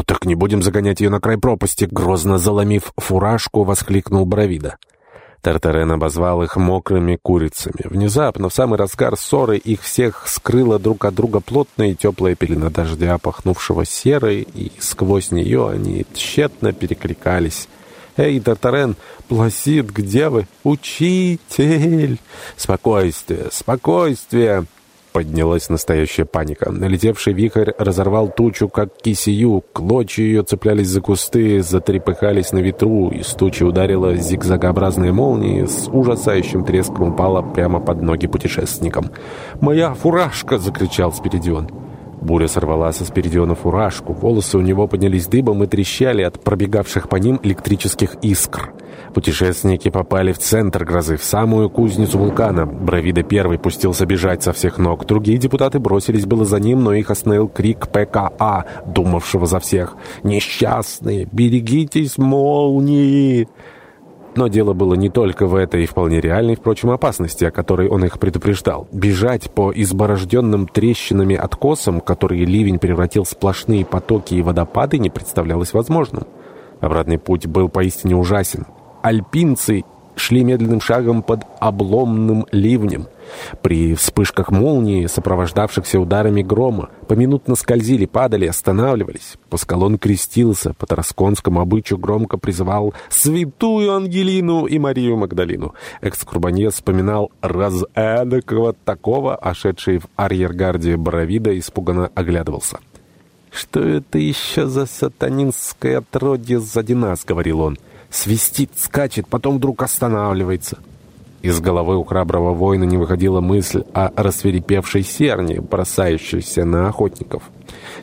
«Ну так не будем загонять ее на край пропасти!» Грозно заломив фуражку, воскликнул Бравида. Тартарен обозвал их мокрыми курицами. Внезапно, в самый разгар ссоры, их всех скрыла друг от друга плотная и теплая пелена дождя, пахнувшего серой, и сквозь нее они тщетно перекликались. «Эй, Тартарен, Пласид, где вы? Учитель!» «Спокойствие, спокойствие!» Поднялась настоящая паника. Налетевший вихрь разорвал тучу, как кисию. Клочья ее цеплялись за кусты, затрепыхались на ветру. Из тучи ударила зигзагообразная молния, с ужасающим треском упала прямо под ноги путешественникам. «Моя фуражка!» — закричал Спиридион. Буря сорвала со Спиридиона фуражку. Волосы у него поднялись дыбом и трещали от пробегавших по ним электрических искр. Путешественники попали в центр грозы, в самую кузницу вулкана. Бравида первый пустился бежать со всех ног. Другие депутаты бросились было за ним, но их остановил крик ПКА, думавшего за всех. «Несчастные! Берегитесь молнии!» Но дело было не только в этой вполне реальной, впрочем, опасности, о которой он их предупреждал. Бежать по изборожденным трещинами откосам, которые ливень превратил в сплошные потоки и водопады, не представлялось возможным. Обратный путь был поистине ужасен. Альпинцы шли медленным шагом под обломным ливнем. При вспышках молнии, сопровождавшихся ударами грома, поминутно скользили, падали, останавливались. Паскалон крестился, по тарасконскому обычаю громко призывал «Святую Ангелину и Марию Магдалину». Экскурбанье вспоминал раз эдакого такого, ошедший в арьергарде Боровида, испуганно оглядывался. «Что это еще за сатанинское отродье сзади нас?» — говорил он. «Свистит, скачет, потом вдруг останавливается». Из головы у храброго воина не выходила мысль о рассверепевшей серне, бросающейся на охотников.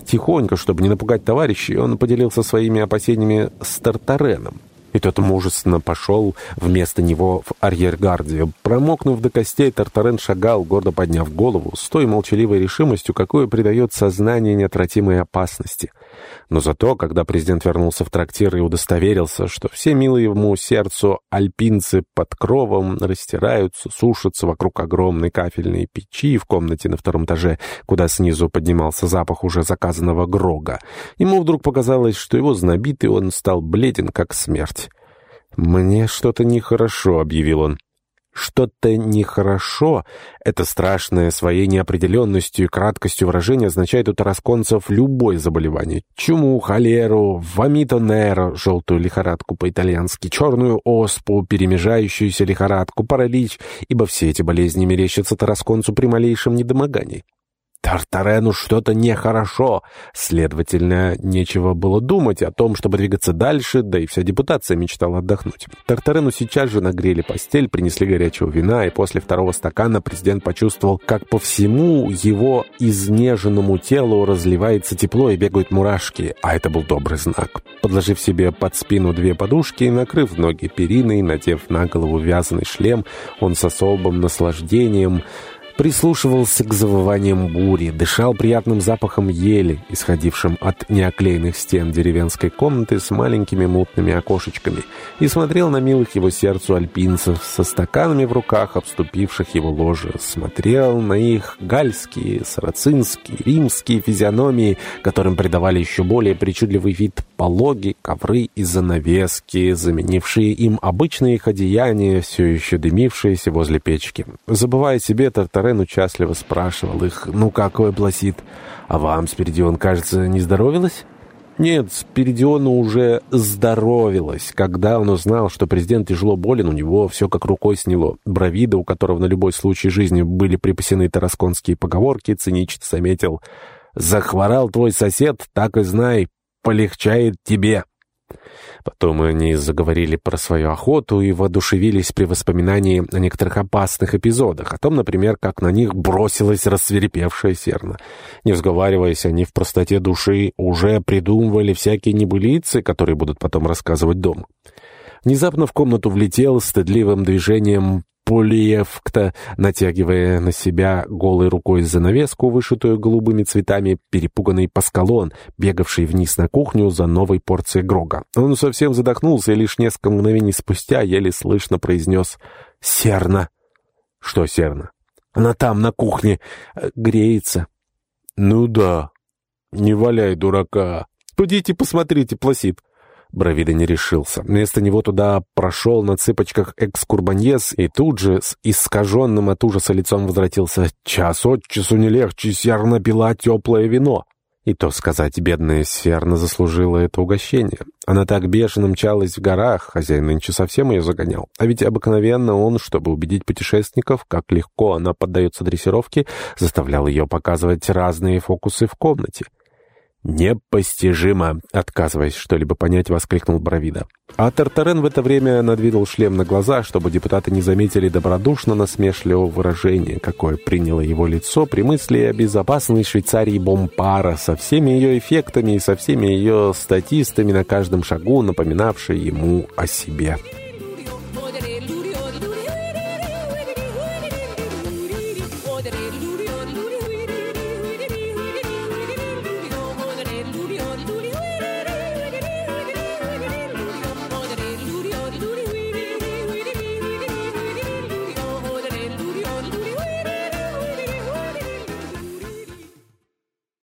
Тихонько, чтобы не напугать товарищей, он поделился своими опасениями с Тартареном. И тот мужественно пошел вместо него в арьергарде. Промокнув до костей, Тартарен шагал, гордо подняв голову, с той молчаливой решимостью, какую придает сознание неотвратимой опасности — но зато, когда президент вернулся в трактир и удостоверился, что все милые ему сердцу альпинцы под кровом растираются, сушатся вокруг огромной кафельной печи в комнате на втором этаже, куда снизу поднимался запах уже заказанного грога, ему вдруг показалось, что его знобит, и он стал бледен, как смерть. «Мне что-то нехорошо», — объявил он. Что-то нехорошо, это страшное своей неопределенностью и краткостью выражения означает у тарасконцев любое заболевание. Чуму, холеру, вомитонеро, желтую лихорадку по-итальянски, черную оспу, перемежающуюся лихорадку, паралич, ибо все эти болезни мерещатся тарасконцу при малейшем недомогании. Тартарену что-то нехорошо. Следовательно, нечего было думать о том, чтобы двигаться дальше, да и вся депутация мечтала отдохнуть. Тартарену сейчас же нагрели постель, принесли горячего вина, и после второго стакана президент почувствовал, как по всему его изнеженному телу разливается тепло и бегают мурашки, а это был добрый знак. Подложив себе под спину две подушки, накрыв ноги периной, надев на голову вязаный шлем, он с особым наслаждением прислушивался к завываниям бури, дышал приятным запахом ели, исходившим от неоклеенных стен деревенской комнаты с маленькими мутными окошечками, и смотрел на милых его сердцу альпинцев со стаканами в руках, обступивших его ложе, смотрел на их гальские, сарацинские, римские физиономии, которым придавали еще более причудливый вид пологи, ковры и занавески, заменившие им обычные их одеяния, все еще дымившиеся возле печки. Забывая себе, Тартарен участливо спрашивал их, «Ну как вы, Пласид? А вам, Спиридион, кажется, не здоровилось?» Нет, Спиридиону уже здоровилось. Когда он узнал, что президент тяжело болен, у него все как рукой сняло. Бравида, у которого на любой случай жизни были припасены тарасконские поговорки, цинично заметил «Захворал твой сосед, так и знай, полегчает тебе». Потом они заговорили про свою охоту и воодушевились при воспоминании о некоторых опасных эпизодах, о том, например, как на них бросилась рассверепевшая серна. Не взговариваясь, они в простоте души уже придумывали всякие небылицы, которые будут потом рассказывать дома. Внезапно в комнату влетел стыдливым движением Полиевкта, натягивая на себя голой рукой занавеску, вышитую голубыми цветами, перепуганный Паскалон, бегавший вниз на кухню за новой порцией Грога. Он совсем задохнулся и лишь несколько мгновений спустя еле слышно произнес «Серна». «Что Серна?» «Она там, на кухне, греется». «Ну да, не валяй дурака». Подите, посмотрите, Пласид». Бравида не решился. Вместо него туда прошел на цыпочках экскурбаньес и тут же с искаженным от ужаса лицом возвратился. «Час от часу не легче, серна пила теплое вино». И то сказать, бедная Сферна заслужила это угощение. Она так бешено мчалась в горах, хозяин нынче совсем ее загонял. А ведь обыкновенно он, чтобы убедить путешественников, как легко она поддается дрессировке, заставлял ее показывать разные фокусы в комнате. «Непостижимо!» — отказываясь что-либо понять, воскликнул Бравида. А Тартарен в это время надвинул шлем на глаза, чтобы депутаты не заметили добродушно насмешливого выражения, какое приняло его лицо при мысли о безопасной Швейцарии Бомпара со всеми ее эффектами и со всеми ее статистами на каждом шагу, напоминавшей ему о себе.